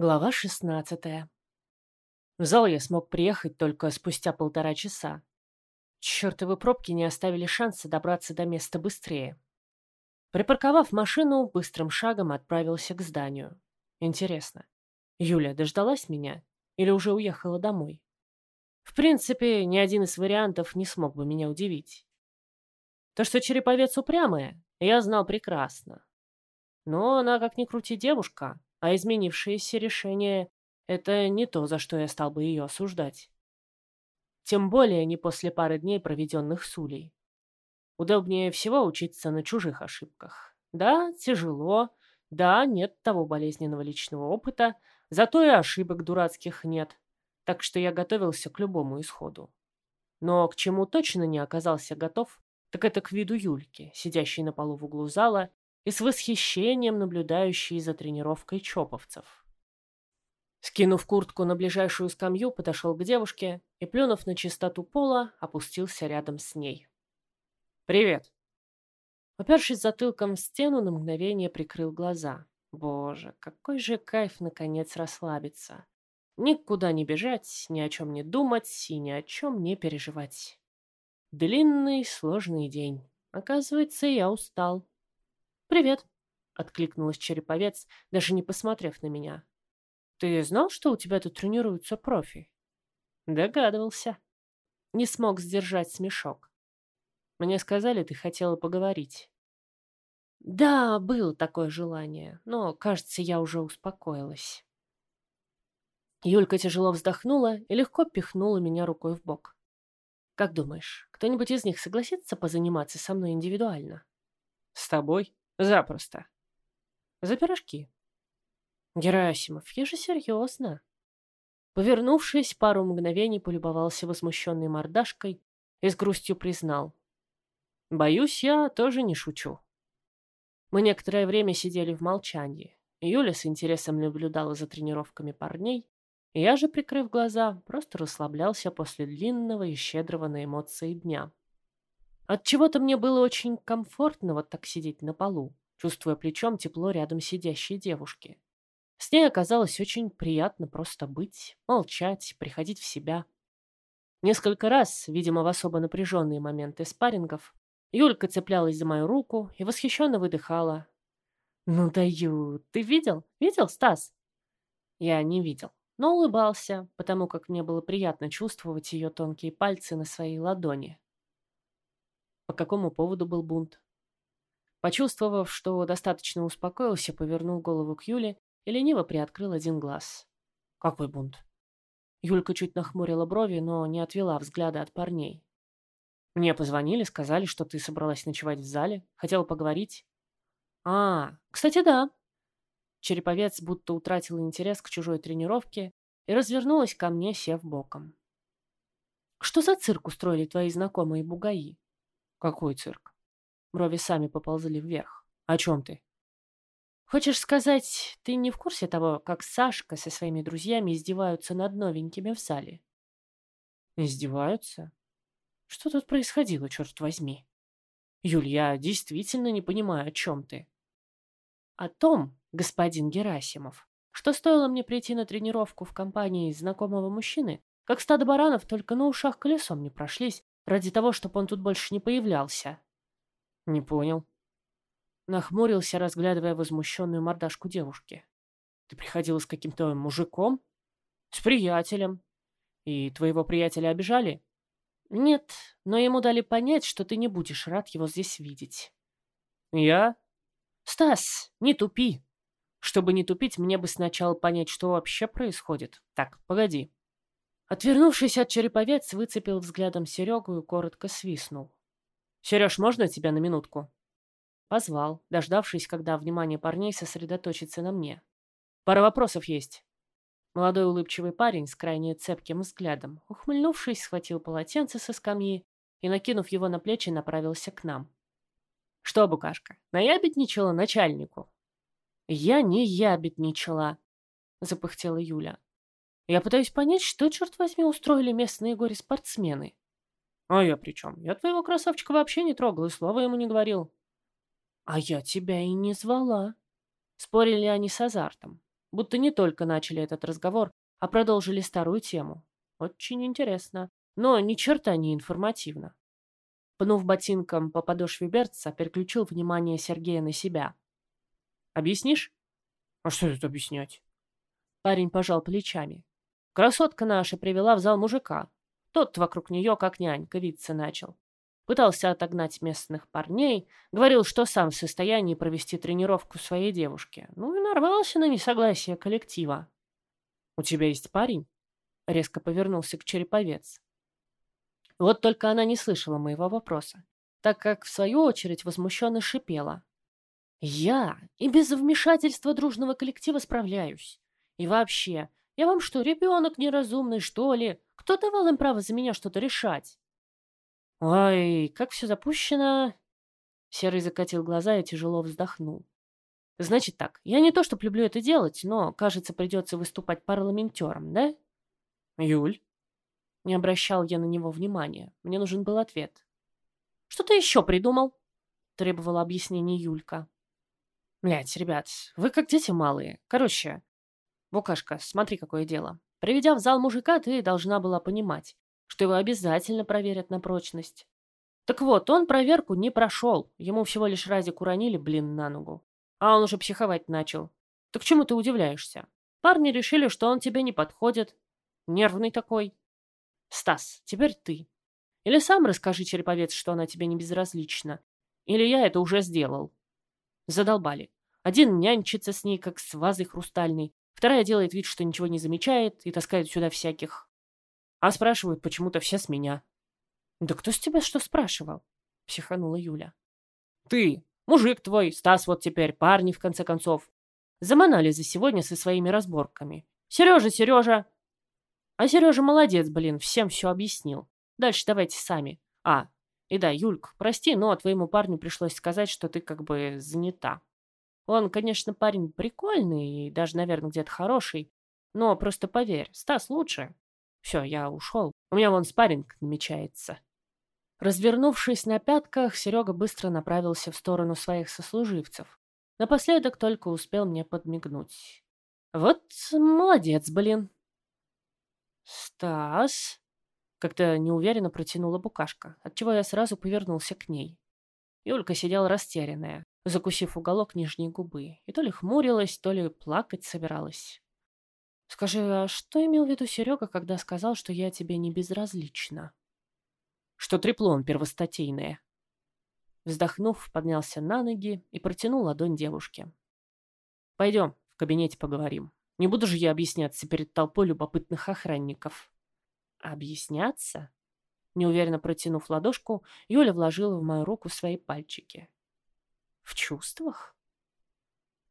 Глава 16. В зал я смог приехать только спустя полтора часа. Чёртовы пробки не оставили шанса добраться до места быстрее. Припарковав машину, быстрым шагом отправился к зданию. Интересно, Юля дождалась меня или уже уехала домой? В принципе, ни один из вариантов не смог бы меня удивить. То, что Череповец упрямая, я знал прекрасно. Но она, как ни крути, девушка, а изменившееся решение — это не то, за что я стал бы ее осуждать. Тем более не после пары дней, проведенных с Улей. Удобнее всего учиться на чужих ошибках. Да, тяжело, да, нет того болезненного личного опыта, зато и ошибок дурацких нет, так что я готовился к любому исходу. Но к чему точно не оказался готов, так это к виду Юльки, сидящей на полу в углу зала и с восхищением наблюдающие за тренировкой чоповцев. Скинув куртку на ближайшую скамью, подошел к девушке и, плюнув на чистоту пола, опустился рядом с ней. «Привет!» Упершись затылком в стену, на мгновение прикрыл глаза. Боже, какой же кайф наконец расслабиться. Никуда не бежать, ни о чем не думать и ни о чем не переживать. Длинный, сложный день. Оказывается, я устал. «Привет», — откликнулась Череповец, даже не посмотрев на меня. «Ты знал, что у тебя тут тренируются профи?» «Догадывался». Не смог сдержать смешок. «Мне сказали, ты хотела поговорить». «Да, было такое желание, но, кажется, я уже успокоилась». Юлька тяжело вздохнула и легко пихнула меня рукой в бок. «Как думаешь, кто-нибудь из них согласится позаниматься со мной индивидуально?» «С тобой?» Запросто. За пирожки. Герасимов, я же серьезно. Повернувшись, пару мгновений полюбовался возмущенной мордашкой и с грустью признал. Боюсь, я тоже не шучу. Мы некоторое время сидели в молчании. Юля с интересом наблюдала за тренировками парней, и я же, прикрыв глаза, просто расслаблялся после длинного и щедрого на эмоции дня. От чего то мне было очень комфортно вот так сидеть на полу, чувствуя плечом тепло рядом сидящей девушки. С ней оказалось очень приятно просто быть, молчать, приходить в себя. Несколько раз, видимо, в особо напряженные моменты спаррингов, Юлька цеплялась за мою руку и восхищенно выдыхала. «Ну даю! Ты видел? Видел, Стас?» Я не видел, но улыбался, потому как мне было приятно чувствовать ее тонкие пальцы на своей ладони. По какому поводу был бунт? Почувствовав, что достаточно успокоился, повернул голову к Юле и лениво приоткрыл один глаз. «Какой бунт?» Юлька чуть нахмурила брови, но не отвела взгляда от парней. «Мне позвонили, сказали, что ты собралась ночевать в зале, хотела поговорить». «А, кстати, да». Череповец будто утратил интерес к чужой тренировке и развернулась ко мне, сев боком. «Что за цирк устроили твои знакомые бугаи?» Какой цирк? Брови сами поползли вверх. О чем ты? Хочешь сказать, ты не в курсе того, как Сашка со своими друзьями издеваются над новенькими в зале? Издеваются? Что тут происходило, черт возьми? Юль, я действительно не понимаю, о чем ты. О том, господин Герасимов, что стоило мне прийти на тренировку в компании знакомого мужчины, как стадо баранов только на ушах колесом не прошлись, Ради того, чтобы он тут больше не появлялся. Не понял. Нахмурился, разглядывая возмущенную мордашку девушки. Ты приходила с каким-то мужиком? С приятелем. И твоего приятеля обижали? Нет, но ему дали понять, что ты не будешь рад его здесь видеть. Я? Стас, не тупи. Чтобы не тупить, мне бы сначала понять, что вообще происходит. Так, погоди. Отвернувшись от череповец, выцепил взглядом Серегу и коротко свистнул. «Сереж, можно тебя на минутку?» Позвал, дождавшись, когда внимание парней сосредоточится на мне. «Пара вопросов есть». Молодой улыбчивый парень с крайне цепким взглядом, ухмыльнувшись, схватил полотенце со скамьи и, накинув его на плечи, направился к нам. «Что, Букашка, наябедничала начальнику?» «Я не ябедничала», — запыхтела Юля. Я пытаюсь понять, что, черт возьми, устроили местные горе-спортсмены. А я при чем? Я твоего красавчика вообще не трогал и слова ему не говорил. А я тебя и не звала. Спорили они с азартом. Будто не только начали этот разговор, а продолжили старую тему. Очень интересно, но ни черта не информативно. Пнув ботинком по подошве берца, переключил внимание Сергея на себя. «Объяснишь?» «А что тут объяснять?» Парень пожал плечами. «Красотка наша привела в зал мужика. Тот вокруг нее, как нянька, виться начал. Пытался отогнать местных парней, говорил, что сам в состоянии провести тренировку своей девушке. Ну и нарвался на несогласие коллектива. «У тебя есть парень?» Резко повернулся к череповец. Вот только она не слышала моего вопроса, так как, в свою очередь, возмущенно шипела. «Я и без вмешательства дружного коллектива справляюсь. И вообще, я вам что, ребенок неразумный, что ли? Кто давал им право за меня что-то решать?» «Ой, как все запущено!» Серый закатил глаза и тяжело вздохнул. «Значит так, я не то что люблю это делать, но, кажется, придется выступать парламентером, да?» «Юль?» Не обращал я на него внимания. Мне нужен был ответ. «Что ты еще придумал?» Требовала объяснений Юлька. Блять, ребят, вы как дети малые. Короче, Букашка, смотри, какое дело. Приведя в зал мужика, ты должна была понимать, что его обязательно проверят на прочность. Так вот, он проверку не прошел. Ему всего лишь разик уронили, блин, на ногу. А он уже психовать начал. Так чему ты удивляешься? Парни решили, что он тебе не подходит. Нервный такой. Стас, теперь ты. Или сам расскажи, череповец, что она тебе не безразлична. Или я это уже сделал. Задолбали. Один нянчится с ней, как с вазой хрустальной. Вторая делает вид, что ничего не замечает и таскает сюда всяких. А спрашивают почему-то все с меня. «Да кто с тебя что спрашивал?» — психанула Юля. «Ты, мужик твой, Стас вот теперь, парни, в конце концов. Заманали за сегодня со своими разборками. Сережа, Сережа, а Сережа молодец, блин, всем все объяснил. Дальше давайте сами. А, и да, Юльк, прости, но твоему парню пришлось сказать, что ты как бы занята. Он, конечно, парень прикольный и даже, наверное, где-то хороший, но просто поверь, Стас лучше. Все, я ушел. У меня вон спарринг намечается. Развернувшись на пятках, Серега быстро направился в сторону своих сослуживцев. Напоследок только успел мне подмигнуть. Вот молодец, блин. «Стас?» Как-то неуверенно протянула букашка, отчего я сразу повернулся к ней. Юлька сидела растерянная, закусив уголок нижней губы, и то ли хмурилась, то ли плакать собиралась. «Скажи, а что имел в виду Серега, когда сказал, что я тебе не безразлична?» «Что треплон первостатейное». Вздохнув, поднялся на ноги и протянул ладонь девушке. «Пойдем, в кабинете поговорим». Не буду же я объясняться перед толпой любопытных охранников. Объясняться? Неуверенно протянув ладошку, Юля вложила в мою руку свои пальчики. В чувствах?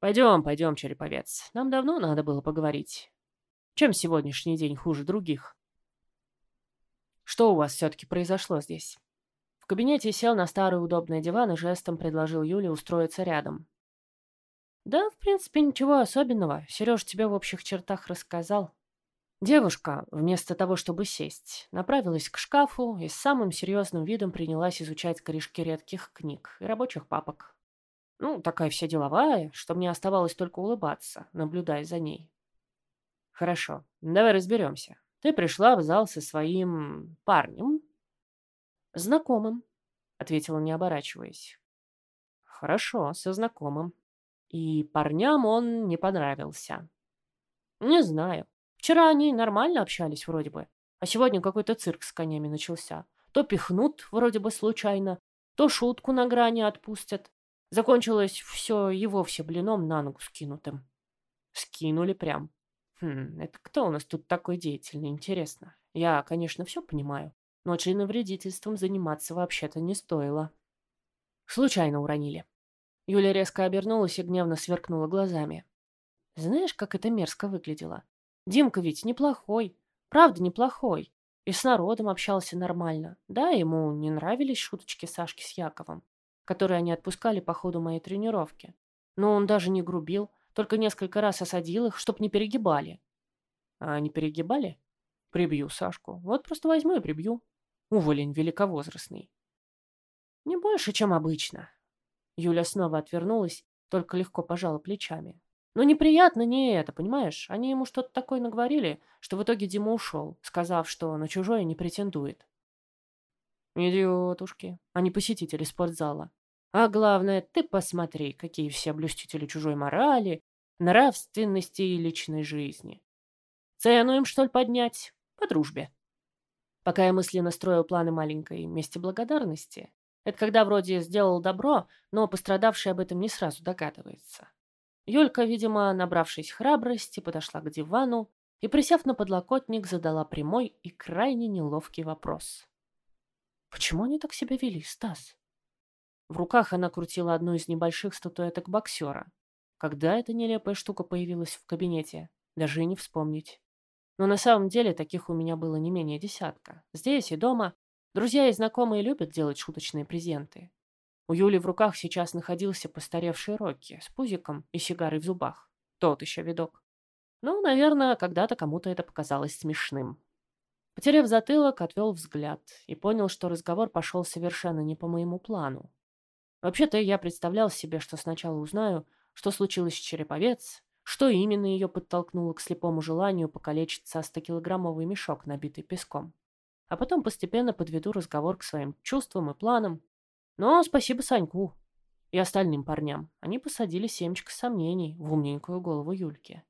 Пойдем, пойдем, череповец. Нам давно надо было поговорить. Чем сегодняшний день хуже других? Что у вас все-таки произошло здесь? В кабинете сел на старый удобный диван и жестом предложил Юле устроиться рядом. Да, в принципе, ничего особенного. Сереж тебе в общих чертах рассказал. Девушка, вместо того, чтобы сесть, направилась к шкафу и с самым серьезным видом принялась изучать корешки редких книг и рабочих папок. Ну, такая вся деловая, что мне оставалось только улыбаться, наблюдая за ней. Хорошо, давай разберемся. Ты пришла в зал со своим парнем? Знакомым, ответила, не оборачиваясь. Хорошо, со знакомым. И парням он не понравился. Не знаю. Вчера они нормально общались вроде бы, а сегодня какой-то цирк с конями начался. То пихнут вроде бы случайно, то шутку на грани отпустят. Закончилось все и вовсе блином на ногу скинутым. Скинули прям. Хм, это кто у нас тут такой деятельный, интересно? Я, конечно, все понимаю, но членовредительством заниматься вообще-то не стоило. Случайно уронили. Юля резко обернулась и гневно сверкнула глазами. Знаешь, как это мерзко выглядело? Димка ведь неплохой, правда неплохой. И с народом общался нормально. Да, ему не нравились шуточки Сашки с Яковом, которые они отпускали по ходу моей тренировки. Но он даже не грубил, только несколько раз осадил их, чтоб не перегибали. А они перегибали? Прибью Сашку. Вот просто возьму и прибью. Уволень великовозрастный. Не больше, чем обычно. Юля снова отвернулась, только легко пожала плечами. Но неприятно не это, понимаешь? Они ему что-то такое наговорили, что в итоге Дима ушел, сказав, что на чужое не претендует. Идиотушки, а не посетители спортзала. А главное, ты посмотри, какие все блюстители чужой морали, нравственности и личной жизни. Цену им, что ли, поднять? По дружбе. Пока я мысленно строил планы маленькой мести благодарности, это когда вроде сделал добро, но пострадавший об этом не сразу догадывается. Юлька, видимо, набравшись храбрости, подошла к дивану и, присев на подлокотник, задала прямой и крайне неловкий вопрос. «Почему они так себя вели, Стас?» В руках она крутила одну из небольших статуэток боксера. Когда эта нелепая штука появилась в кабинете, даже и не вспомнить. Но на самом деле таких у меня было не менее десятка. Здесь и дома друзья и знакомые любят делать шуточные презенты. У Юли в руках сейчас находился постаревший Рокки с пузиком и сигарой в зубах. Тот еще видок. Ну, наверное, когда-то кому-то это показалось смешным. Потеряв затылок, отвел взгляд и понял, что разговор пошел совершенно не по моему плану. Вообще-то я представлял себе, что сначала узнаю, что случилось с Череповец, что именно ее подтолкнуло к слепому желанию покалечиться о 100-килограммовый мешок, набитый песком. А потом постепенно подведу разговор к своим чувствам и планам, но спасибо Саньку и остальным парням. Они посадили семечко сомнений в умненькую голову Юльки.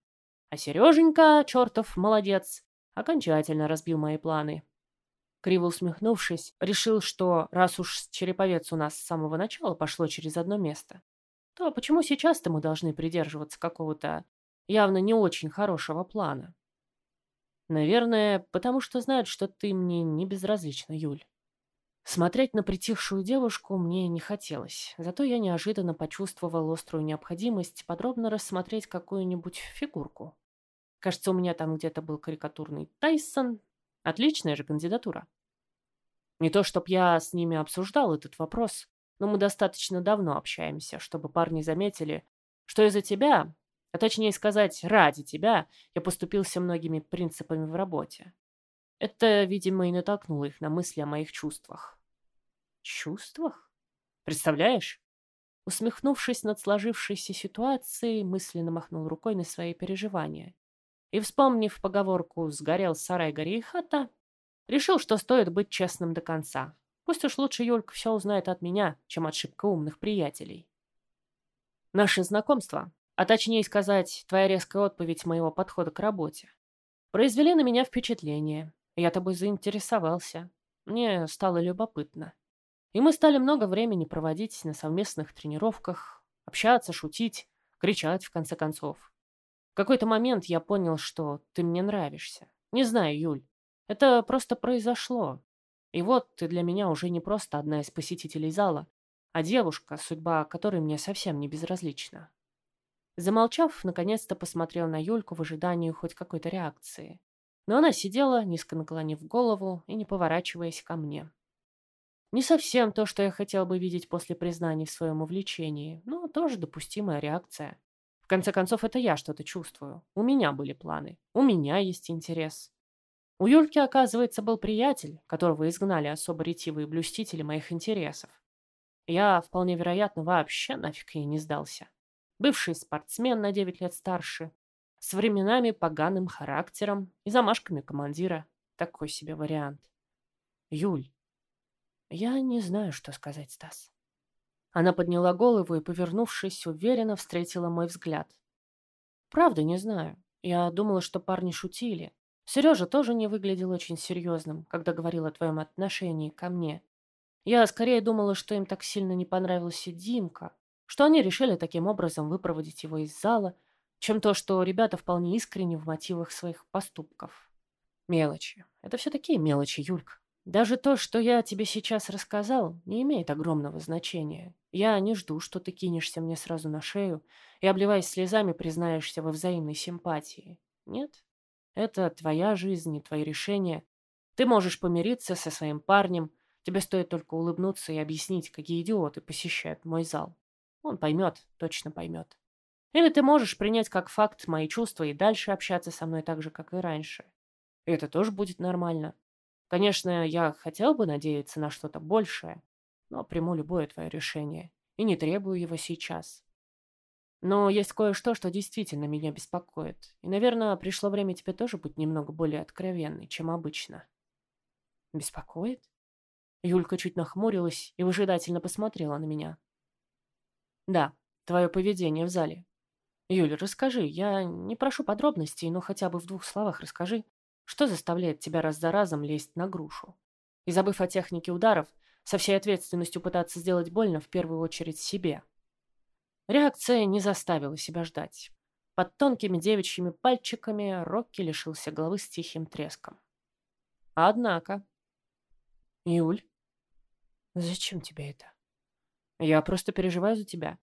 А Сереженька, чертов молодец, окончательно разбил мои планы. Криво усмехнувшись, решил, что раз уж череповец у нас с самого начала пошло через одно место, то почему сейчас-то мы должны придерживаться какого-то явно не очень хорошего плана? Наверное, потому что знают, что ты мне не безразлична, Юль. Смотреть на притихшую девушку мне не хотелось, зато я неожиданно почувствовал острую необходимость подробно рассмотреть какую-нибудь фигурку. Кажется, у меня там где-то был карикатурный Тайсон. Отличная же кандидатура. Не то, чтоб я с ними обсуждал этот вопрос, но мы достаточно давно общаемся, чтобы парни заметили, что из-за тебя, а точнее сказать, ради тебя, я поступился многими принципами в работе. Это, видимо, и натолкнуло их на мысли о моих чувствах. Чувствах? Представляешь? Усмехнувшись над сложившейся ситуацией, мысленно махнул рукой на свои переживания. И, вспомнив поговорку «сгорел сарай, гори и хата», решил, что стоит быть честным до конца. Пусть уж лучше Юлька все узнает от меня, чем от шибко умных приятелей. Наше знакомство, а точнее сказать, твоя резкая отповедь моего подхода к работе, произвели на меня впечатление, я тобой заинтересовался. Мне стало любопытно. И мы стали много времени проводить на совместных тренировках, общаться, шутить, кричать, в конце концов. В какой-то момент я понял, что ты мне нравишься. Не знаю, Юль, это просто произошло. И вот ты для меня уже не просто одна из посетителей зала, а девушка, судьба которой мне совсем не безразлична. Замолчав, наконец-то посмотрел на Юльку в ожидании хоть какой-то реакции. Но она сидела, низко наклонив голову и не поворачиваясь ко мне. Не совсем то, что я хотел бы видеть после признания в своем увлечении, но тоже допустимая реакция. Конце концов, это я что-то чувствую. У меня были планы. У меня есть интерес. У Юльки, оказывается, был приятель, которого изгнали особо ретивые блюстители моих интересов. Я, вполне вероятно, вообще нафиг ей не сдался. Бывший спортсмен на 9 лет старше, с временами поганым характером и замашками командира. Такой себе вариант. Юль, я не знаю, что сказать, Стас. Она подняла голову и, повернувшись, уверенно встретила мой взгляд. Правда, не знаю. Я думала, что парни шутили. Сережа тоже не выглядел очень серьезным, когда говорил о твоем отношении ко мне. Я скорее думала, что им так сильно не понравился Димка, что они решили таким образом выпроводить его из зала чем то, что ребята вполне искренни в мотивах своих поступков. Мелочи. Это все такие мелочи, Юлька. Даже то, что я тебе сейчас рассказал, не имеет огромного значения. Я не жду, что ты кинешься мне сразу на шею и, обливаясь слезами, признаешься во взаимной симпатии. Нет. Это твоя жизнь и твои решения. Ты можешь помириться со своим парнем. Тебе стоит только улыбнуться и объяснить, какие идиоты посещают мой зал. Он поймет, точно поймет. Или ты можешь принять как факт мои чувства и дальше общаться со мной так же, как и раньше. И это тоже будет нормально. Конечно, я хотел бы надеяться на что-то большее, но приму любое твое решение и не требую его сейчас. Но есть кое-что, что действительно меня беспокоит. И, наверное, пришло время тебе тоже быть немного более откровенной, чем обычно. Беспокоит? Юлька чуть нахмурилась и выжидательно посмотрела на меня. Да, твое поведение в зале. Юля, расскажи, я не прошу подробностей, но хотя бы в двух словах расскажи, что заставляет тебя раз за разом лезть на грушу? И забыв о технике ударов, со всей ответственностью пытаться сделать больно в первую очередь себе. Реакция не заставила себя ждать. Под тонкими девичьими пальчиками Рокки лишился головы с тихим треском. Однако... Юль, зачем тебе это? Я просто переживаю за тебя.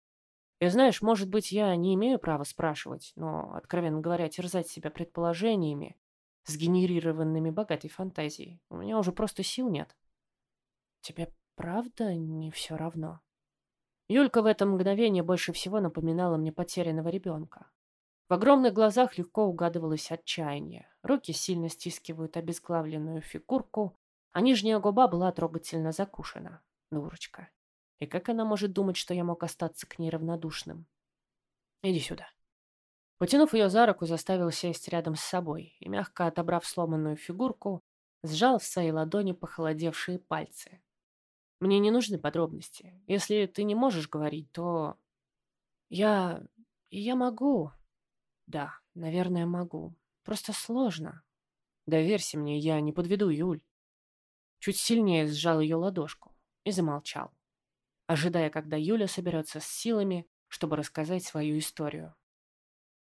И знаешь, может быть, я не имею права спрашивать, но, откровенно говоря, терзать себя предположениями, сгенерированными богатой фантазией, у меня уже просто сил нет. Тебе правда не все равно? Юлька в это мгновение больше всего напоминала мне потерянного ребенка. В огромных глазах легко угадывалось отчаяние. Руки сильно стискивают обезглавленную фигурку, а нижняя губа была трогательно закушена. Дурочка. И как она может думать, что я мог остаться к ней равнодушным? Иди сюда. Потянув ее за руку, заставил сесть рядом с собой и, мягко отобрав сломанную фигурку, сжал в своей ладони похолодевшие пальцы. Мне не нужны подробности. Если ты не можешь говорить, то... Я... я могу. Да, наверное, могу. Просто сложно. Доверься мне, я не подведу Юль. Чуть сильнее сжал ее ладошку и замолчал, ожидая, когда Юля соберется с силами, чтобы рассказать свою историю.